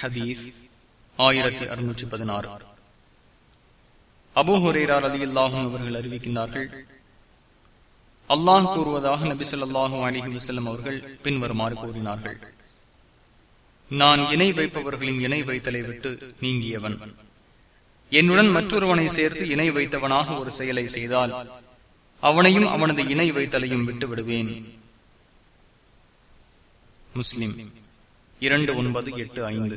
ஹதீஸ் ஆயிரத்தி அறுநூற்றி பதினாறு. அபுஹுரேரார் அலி அல்லாஹும் அவர்கள் அறிவிக்கின்றார்கள் அல்லாஹ் கூறுவதாக நபி சொல்லாஹு அலிஹி வசல்லம் அவர்கள் பின்வருமாறு கூறினார்கள். நான் இணை வைப்பவர்களின் இணை வைத்தலை விட்டு நீங்கியவன். என்னுடன் மற்றொருவனை சேர்த்து இணை வைத்தவனாக ஒரு செயலை செய்தால் அவனையும் அவனது இணை வைத்தலையும் விட்டு விடுவேன். முஸ்லிம். இரண்டு ஒன்பது எட்டு ஐந்து.